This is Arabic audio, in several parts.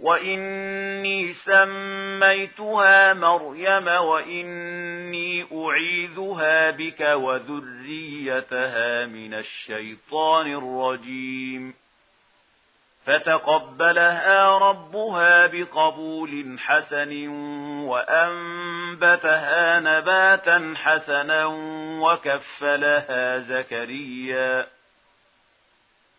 وَإِنِّي سَمَّيْتُهَا مَرْيَمَ وَإِنِّي أُعِيذُهَا بِكَ وَذُرِّيَّتَهَا مِنَ الشَّيْطَانِ الرَّجِيمِ فَتَقَبَّلَهَا رَبُّهَا بِقَبُولٍ حَسَنٍ وَأَنبَتَهَا نَبَاتًا حَسَنًا وَكَفَّلَهَا زَكَرِيَّا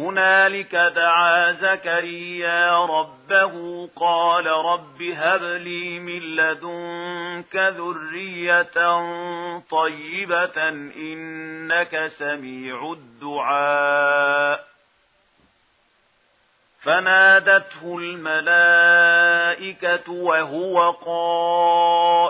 هنالك دعا زكريا ربه قال رب هب لي من لدنك ذرية طيبة إنك سميع الدعاء فنادته الملائكة وهو قال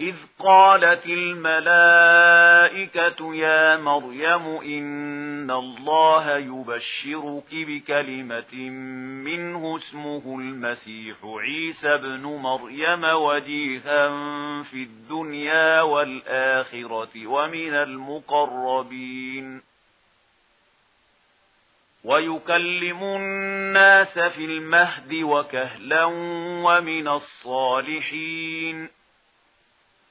إذ قالت الملائكة يا مريم إن الله يبشرك بكلمة منه اسمه المسيح عيسى بن مريم وديها في الدنيا والآخرة ومن المقربين ويكلم الناس في المهد وكهلا ومن الصالحين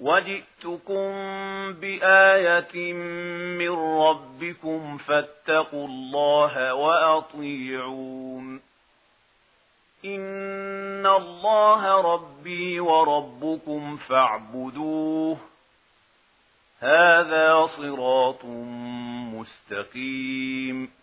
وَجِئْتُكُمْ بِآيَةٍ مِّن رَّبِّكُمْ فَاتَّقُوا اللَّهَ وَأَطِيعُونِ إِنَّ اللَّهَ رَبِّي وَرَبُّكُمْ فَاعْبُدُوهُ هَٰذَا صِرَاطٌ مُّسْتَقِيمٌ